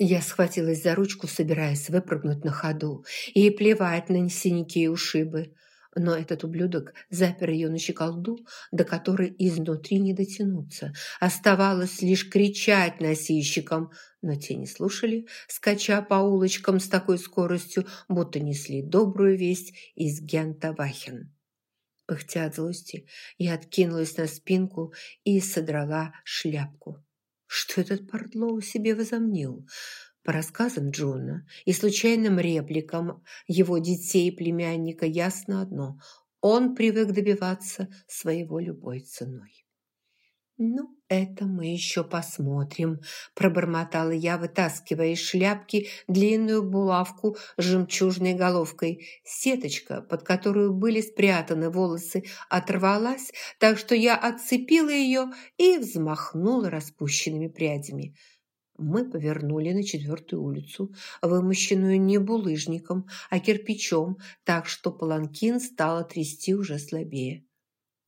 Я схватилась за ручку, собираясь выпрыгнуть на ходу, и плевать на синяки и ушибы. Но этот ублюдок запер ее на щеколду, до которой изнутри не дотянуться. Оставалось лишь кричать носильщикам, но те не слушали, скача по улочкам с такой скоростью, будто несли добрую весть из Гента Вахен. Пыхтя от злости, я откинулась на спинку и содрала шляпку. Что этот Пардлоу себе возомнил? По рассказам Джона и случайным репликам его детей и племянника ясно одно – он привык добиваться своего любой ценой. «Ну, это мы еще посмотрим», – пробормотала я, вытаскивая из шляпки длинную булавку с жемчужной головкой. Сеточка, под которую были спрятаны волосы, оторвалась, так что я отцепила ее и взмахнула распущенными прядями. Мы повернули на четвертую улицу, вымощенную не булыжником, а кирпичом, так что паланкин стало трясти уже слабее.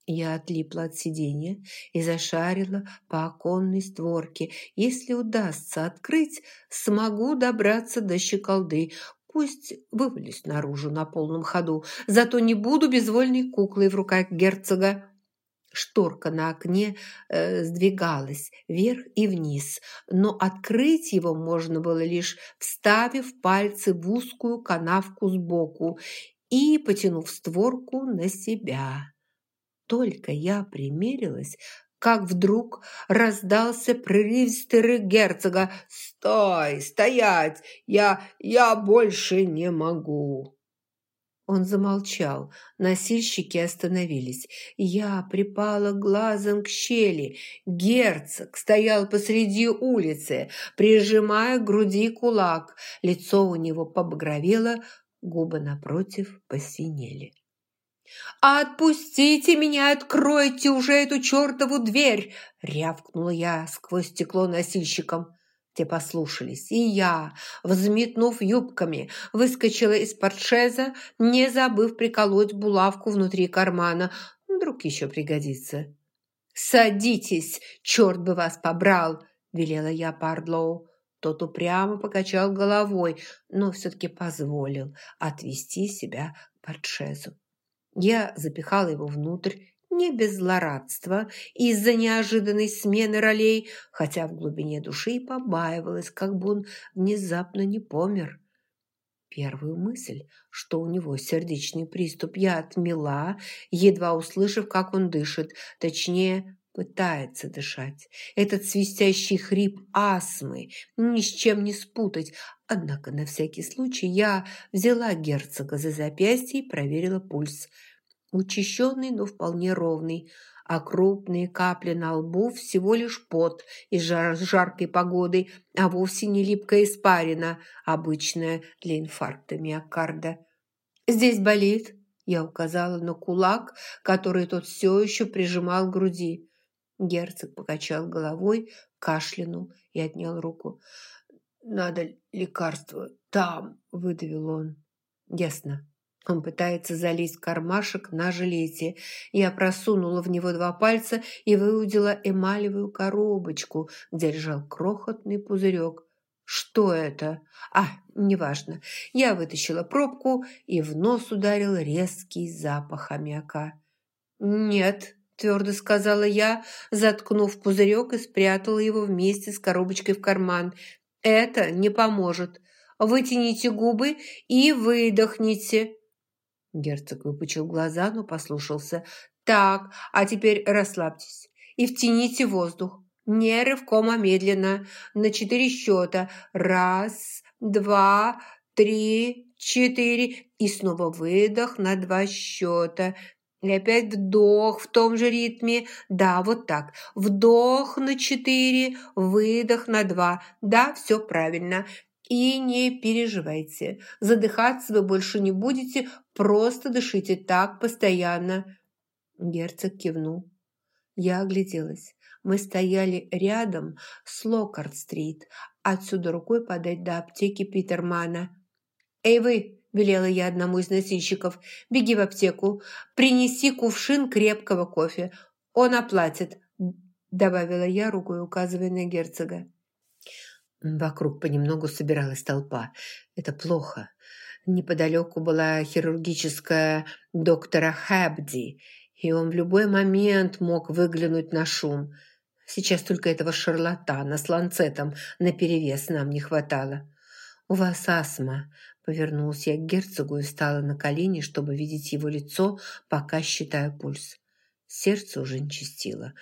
Я отлипла от сиденья и зашарила по оконной створке. Если удастся открыть, смогу добраться до щеколды. Пусть вывалюсь наружу на полном ходу, зато не буду безвольной куклой в руках герцога. Шторка на окне э, сдвигалась вверх и вниз, но открыть его можно было лишь вставив пальцы в узкую канавку сбоку и потянув створку на себя. Только я примерилась, как вдруг раздался прерывистый рык герцога. «Стой! Стоять! Я... я больше не могу!» Он замолчал. Носильщики остановились. Я припала глазом к щели. Герцог стоял посреди улицы, прижимая к груди кулак. Лицо у него побагровело, губы напротив посинели. «Отпустите меня, откройте уже эту чертову дверь!» рявкнула я сквозь стекло носильщикам. Те послушались, и я, взметнув юбками, выскочила из портшеза, не забыв приколоть булавку внутри кармана. Вдруг еще пригодится. «Садитесь, черт бы вас побрал!» – велела я Пардлоу. Тот упрямо покачал головой, но все-таки позволил отвести себя к портшезу. Я запихала его внутрь, не без злорадства, из-за неожиданной смены ролей, хотя в глубине души и побаивалась, как бы он внезапно не помер. Первую мысль, что у него сердечный приступ, я отмела, едва услышав, как он дышит, точнее, пытается дышать. Этот свистящий хрип астмы ни с чем не спутать. Однако на всякий случай я взяла герцога за запястье и проверила пульс. Учащенный, но вполне ровный, а крупные капли на лбу всего лишь пот из жар жаркой погоды, а вовсе не липкая испарина, обычная для инфаркта миокарда. «Здесь болит?» Я указала на кулак, который тот все еще прижимал к груди. Герцог покачал головой, кашлянул и отнял руку. «Надо лекарство там», – выдавил он. «Ясно». Он пытается залезть в кармашек на жилете. Я просунула в него два пальца и выудила эмалевую коробочку, где лежал крохотный пузырек. Что это? А, неважно. Я вытащила пробку и в нос ударил резкий запах аммиака. «Нет», твердо сказала я, заткнув пузырек и спрятала его вместе с коробочкой в карман. «Это не поможет. Вытяните губы и выдохните». Герцог выпучил глаза, но послушался. «Так, а теперь расслабьтесь и втяните воздух. Не рывком, а медленно. На четыре счета. Раз, два, три, четыре. И снова выдох на два счета. И опять вдох в том же ритме. Да, вот так. Вдох на четыре, выдох на два. Да, все правильно. И не переживайте. Задыхаться вы больше не будете, просто дышите так постоянно. Герцог кивнул. Я огляделась. Мы стояли рядом с Локард-стрит. Отсюда рукой подать до аптеки Питермана. «Эй вы!» – велела я одному из носильщиков. «Беги в аптеку, принеси кувшин крепкого кофе. Он оплатит», – добавила я, рукой указывая на герцога. Вокруг понемногу собиралась толпа. Это плохо. Неподалеку была хирургическая доктора Хэбди, и он в любой момент мог выглянуть на шум. Сейчас только этого шарлатана с ланцетом наперевес нам не хватало. «У вас астма», – повернулась я к герцогу и встала на колени, чтобы видеть его лицо, пока считаю пульс. Сердце уже не чистило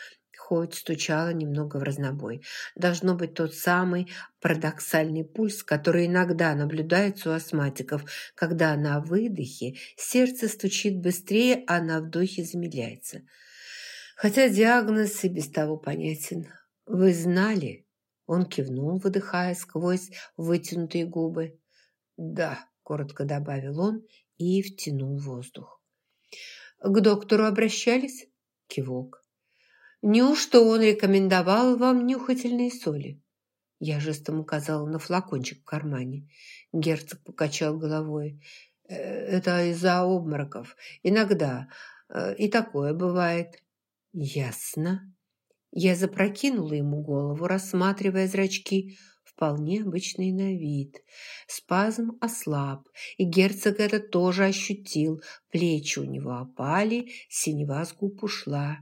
хоть стучало немного в разнобой. Должно быть тот самый парадоксальный пульс, который иногда наблюдается у астматиков, когда на выдохе сердце стучит быстрее, а на вдохе замедляется. Хотя диагноз и без того понятен. «Вы знали?» Он кивнул, выдыхая сквозь вытянутые губы. «Да», – коротко добавил он и втянул воздух. «К доктору обращались?» Кивок. Неужто он рекомендовал вам нюхательные соли?» Я жестом указала на флакончик в кармане. Герцог покачал головой. «Э, «Это из-за обмороков. Иногда. Э, и такое бывает». «Ясно». Я запрокинула ему голову, рассматривая зрачки, вполне обычный на вид. Спазм ослаб, и герцог это тоже ощутил. Плечи у него опали, синева с губ ушла.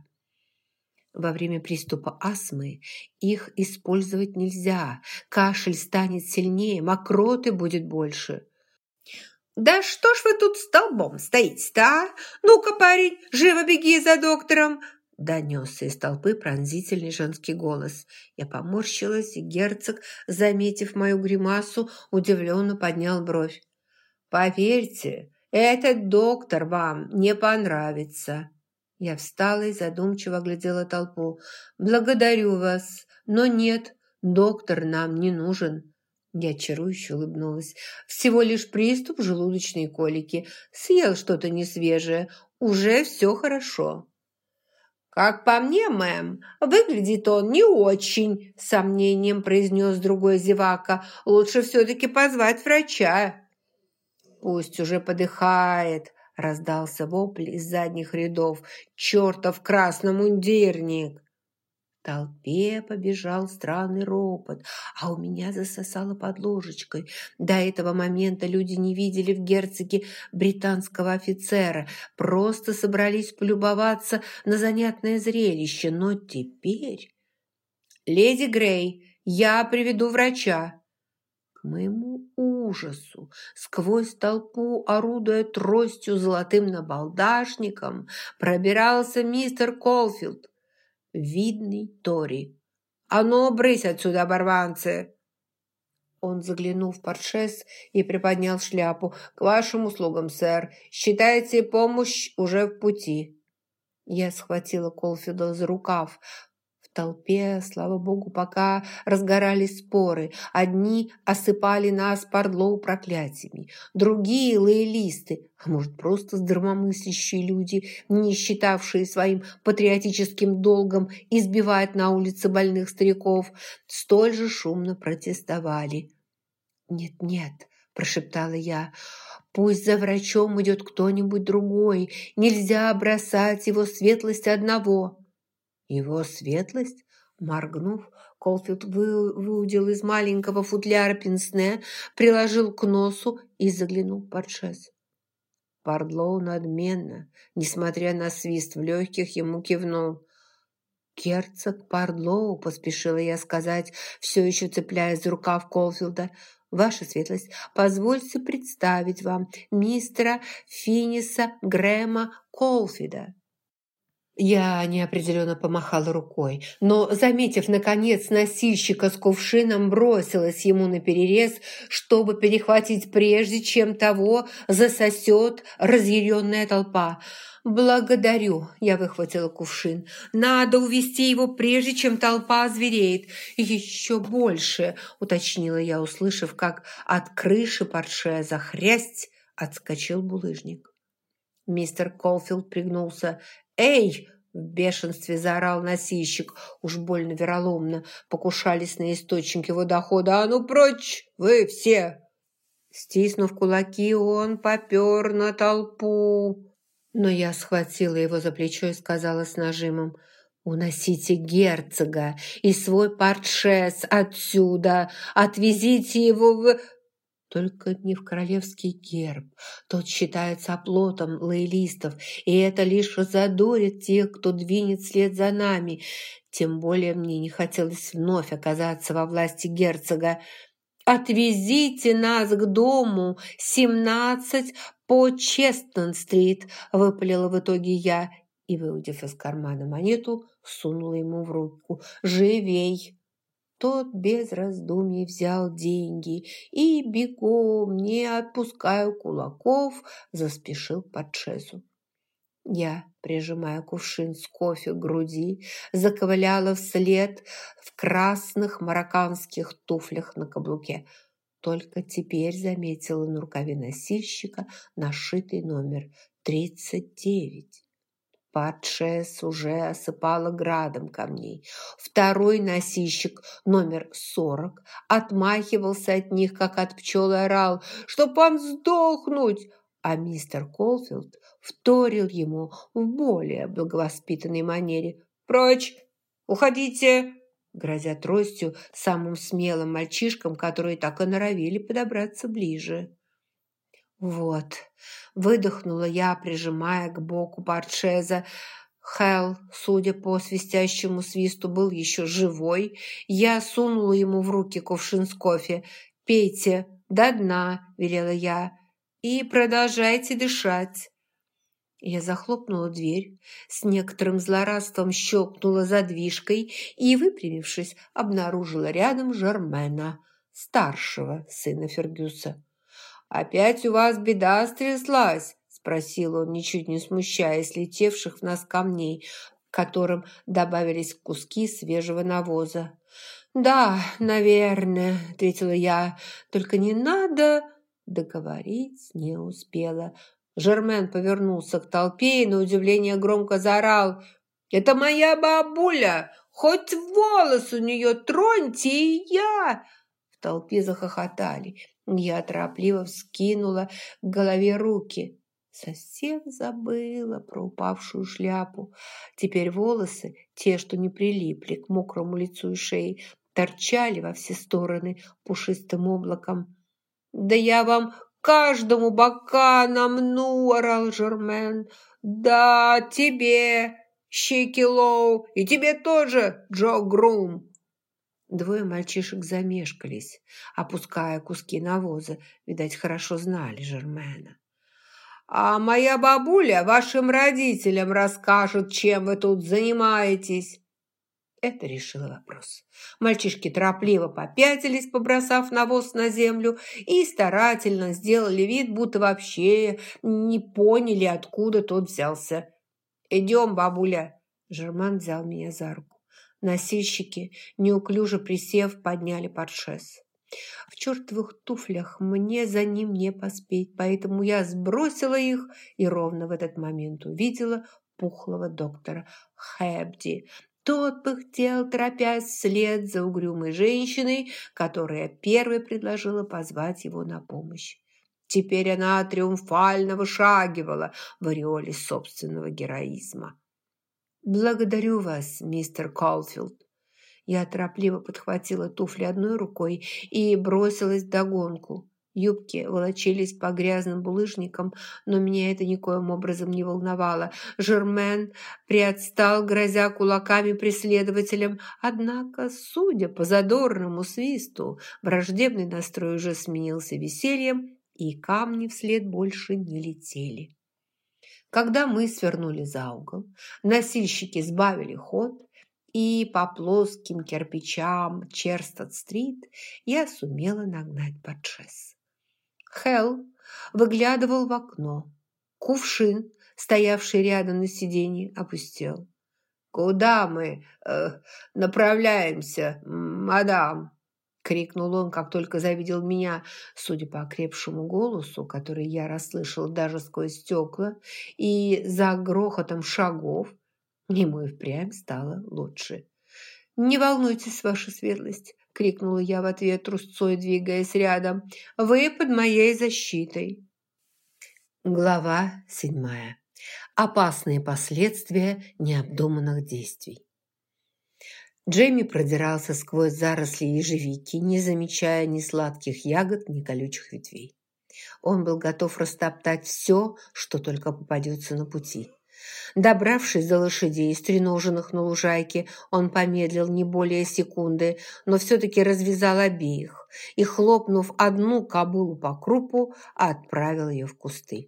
Во время приступа астмы их использовать нельзя. Кашель станет сильнее, мокроты будет больше. «Да что ж вы тут столбом стоите-то, а? Ну-ка, парень, живо беги за доктором!» Донесся из толпы пронзительный женский голос. Я поморщилась, и герцог, заметив мою гримасу, удивленно поднял бровь. «Поверьте, этот доктор вам не понравится!» Я встала и задумчиво глядела толпу. «Благодарю вас, но нет, доктор нам не нужен». Я чарующе улыбнулась. «Всего лишь приступ желудочной колики. Съел что-то несвежее. Уже все хорошо». «Как по мне, мэм, выглядит он не очень», – сомнением произнес другой зевака. «Лучше все-таки позвать врача». «Пусть уже подыхает», Раздался вопль из задних рядов. «Чертов красномундирник!» Толпе побежал странный ропот, а у меня засосало под ложечкой. До этого момента люди не видели в герцоге британского офицера, просто собрались полюбоваться на занятное зрелище. Но теперь... «Леди Грей, я приведу врача!» К моему ужасу, сквозь толпу, орудуя тростью золотым набалдашником, пробирался мистер Колфилд, видный Тори. «А ну, брысь отсюда, оборванцы!» Он заглянул в портшес и приподнял шляпу. «К вашим услугам, сэр. Считайте, помощь уже в пути». Я схватила Колфилда за рукав толпе, слава богу, пока разгорались споры. Одни осыпали нас Пардлоу проклятиями, другие – лоялисты, а может, просто здравомыслящие люди, не считавшие своим патриотическим долгом избивать на улице больных стариков, столь же шумно протестовали. «Нет-нет», – прошептала я, – Пусть за врачом идет кто-нибудь другой. Нельзя бросать его светлость одного. Его светлость, моргнув, Колфилд выудил из маленького футляра пенсне, приложил к носу и заглянул под шест. Пардлоу надменно, несмотря на свист в легких, ему кивнул. «Герцог Пардлоу», — поспешила я сказать, все еще цепляясь за рукав Колфилда, «Ваша светлость, позвольте представить вам мистера Финиса Грэма Колфида». Я неопределенно помахала рукой, но, заметив, наконец, носильщика с кувшином, бросилась ему на перерез, чтобы перехватить прежде, чем того засосет разъяренная толпа. «Благодарю!» – я выхватила кувшин. «Надо увести его, прежде чем толпа озвереет. Еще больше!» – уточнила я, услышав, как от крыши парше захрясть отскочил булыжник. Мистер Колфилд пригнулся. «Эй!» – в бешенстве заорал носильщик, уж больно вероломно, покушались на источник его дохода. «А ну прочь, вы все!» Стиснув кулаки, он попер на толпу. Но я схватила его за плечо и сказала с нажимом, «Уносите герцога и свой портшес отсюда! Отвезите его в...» Только не в королевский герб. Тот считается оплотом лоялистов, и это лишь задорит тех, кто двинет вслед за нами. Тем более мне не хотелось вновь оказаться во власти герцога. «Отвезите нас к дому, 17 по Честон-стрит», – выпалила в итоге я и, выудив из кармана монету, сунула ему в руку. «Живей!» Тот без раздумий взял деньги и бегом, не отпуская кулаков, заспешил под шезу. Я, прижимая кувшин с кофе к груди, заковыляла вслед в красных марокканских туфлях на каблуке. Только теперь заметила на рукаве носильщика нашитый номер 39. Падшая с уже осыпала градом камней. Второй носильщик, номер сорок, отмахивался от них, как от пчелы орал, «Чтоб вам сдохнуть!» А мистер Колфилд вторил ему в более благовоспитанной манере. «Прочь! Уходите!» грозя тростью самым смелым мальчишкам, которые так и норовили подобраться ближе. Вот, выдохнула я, прижимая к боку Портшеза. Хэл, судя по свистящему свисту, был еще живой. Я сунула ему в руки кувшин с кофе. «Пейте до дна», – велела я, – «и продолжайте дышать». Я захлопнула дверь, с некоторым злорадством щелкнула задвижкой и, выпрямившись, обнаружила рядом Жермена, старшего сына Фергюса. «Опять у вас беда стряслась?» – спросил он, ничуть не смущаясь летевших в нас камней, к которым добавились куски свежего навоза. «Да, наверное», – ответила я, – «только не надо...» Договорить не успела. Жермен повернулся к толпе и на удивление громко заорал. «Это моя бабуля! Хоть волос у нее троньте, и я!» В толпе захохотали. Я торопливо вскинула к голове руки. Совсем забыла про упавшую шляпу. Теперь волосы, те, что не прилипли к мокрому лицу и шее, торчали во все стороны пушистым облаком. «Да я вам каждому бока намну!» – орал Жермен. «Да, тебе, Щеки Лоу, и тебе тоже, Джо Грум!» Двое мальчишек замешкались, опуская куски навоза. Видать, хорошо знали Жермена. «А моя бабуля вашим родителям расскажет, чем вы тут занимаетесь!» Это решило вопрос. Мальчишки торопливо попятились, побросав навоз на землю, и старательно сделали вид, будто вообще не поняли, откуда тот взялся. «Идем, бабуля!» Жерман взял меня за руку. Носильщики, неуклюже присев, подняли подшес. В чертовых туфлях мне за ним не поспеть, поэтому я сбросила их и ровно в этот момент увидела пухлого доктора Хэбди. Тот пыхтел, торопясь вслед за угрюмой женщиной, которая первой предложила позвать его на помощь. Теперь она триумфально вышагивала в ореоле собственного героизма. «Благодарю вас, мистер Колфилд». Я торопливо подхватила туфли одной рукой и бросилась догонку. Юбки волочились по грязным булыжникам, но меня это никоим образом не волновало. Жермен приотстал, грозя кулаками преследователям. Однако, судя по задорному свисту, враждебный настрой уже сменился весельем, и камни вслед больше не летели. Когда мы свернули за угол, носильщики сбавили ход, и по плоским кирпичам Черстад-стрит я сумела нагнать подшес. Хелл выглядывал в окно. Кувшин, стоявший рядом на сиденье, опустел. «Куда мы э, направляемся, мадам?» Крикнул он, как только завидел меня, судя по окрепшему голосу, который я расслышал даже сквозь стекла, и за грохотом шагов, ему и впрямь стало лучше. «Не волнуйтесь, ваша светлость!» – крикнула я в ответ, трусцой двигаясь рядом. «Вы под моей защитой!» Глава седьмая. Опасные последствия необдуманных действий. Джейми продирался сквозь заросли ежевики, не замечая ни сладких ягод, ни колючих ветвей. Он был готов растоптать все, что только попадется на пути. Добравшись до лошадей, стреноженных на лужайке, он помедлил не более секунды, но все-таки развязал обеих и, хлопнув одну кобылу по крупу, отправил ее в кусты.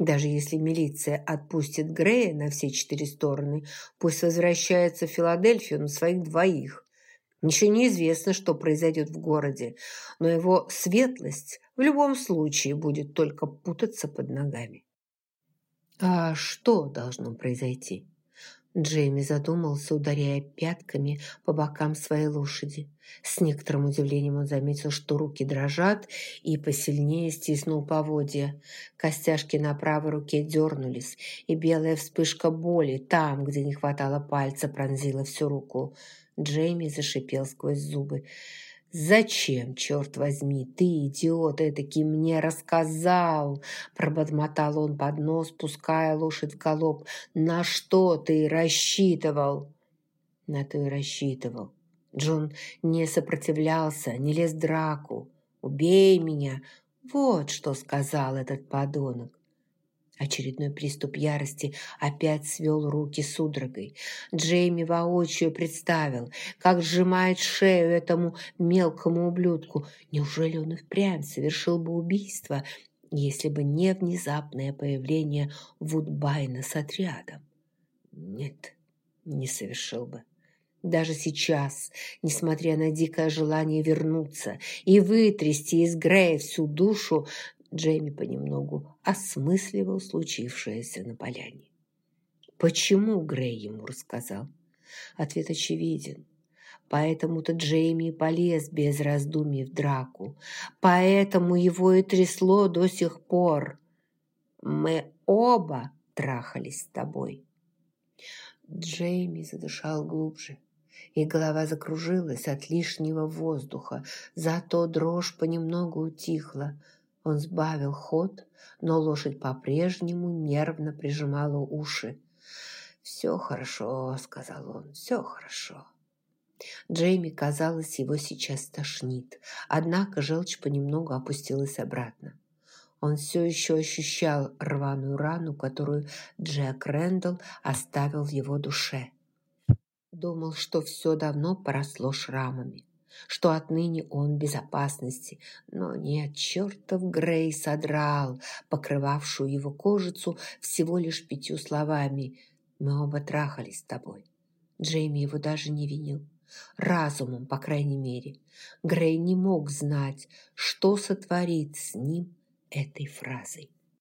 Даже если милиция отпустит Грея на все четыре стороны, пусть возвращается в Филадельфию на своих двоих. Еще неизвестно, что произойдет в городе, но его светлость в любом случае будет только путаться под ногами. А что должно произойти? Джейми задумался, ударяя пятками по бокам своей лошади. С некоторым удивлением он заметил, что руки дрожат, и посильнее стиснул поводья. Костяшки на правой руке дернулись, и белая вспышка боли там, где не хватало пальца, пронзила всю руку. Джейми зашипел сквозь зубы. «Зачем, черт возьми, ты, идиот, этакий мне рассказал?» Пробормотал он под нос, пуская лошадь в галоп. «На что ты рассчитывал?» «На то и рассчитывал». Джон не сопротивлялся, не лез в драку. «Убей меня!» Вот что сказал этот подонок. Очередной приступ ярости опять свел руки судорогой. Джейми воочию представил, как сжимает шею этому мелкому ублюдку. Неужели он и впрямь совершил бы убийство, если бы не внезапное появление Вудбайна с отрядом? Нет, не совершил бы. Даже сейчас, несмотря на дикое желание вернуться и вытрясти из Грея всю душу, Джейми понемногу осмысливал случившееся на поляне. Почему Грей ему рассказал? Ответ очевиден. Поэтому-то Джейми полез без раздумий в драку. Поэтому его и трясло до сих пор. Мы оба трахались с тобой. Джейми задышал глубже, и голова закружилась от лишнего воздуха. Зато дрожь понемногу утихла. Он сбавил ход, но лошадь по-прежнему нервно прижимала уши. «Все хорошо», — сказал он, — «все хорошо». Джейми, казалось, его сейчас тошнит, однако желчь понемногу опустилась обратно. Он все еще ощущал рваную рану, которую Джек Рэндалл оставил в его душе. Думал, что все давно поросло шрамами что отныне он в безопасности. Но нет, чертов Грей содрал покрывавшую его кожицу всего лишь пятью словами. «Мы оба трахались с тобой». Джейми его даже не винил. Разумом, по крайней мере. Грей не мог знать, что сотворит с ним этой фразой.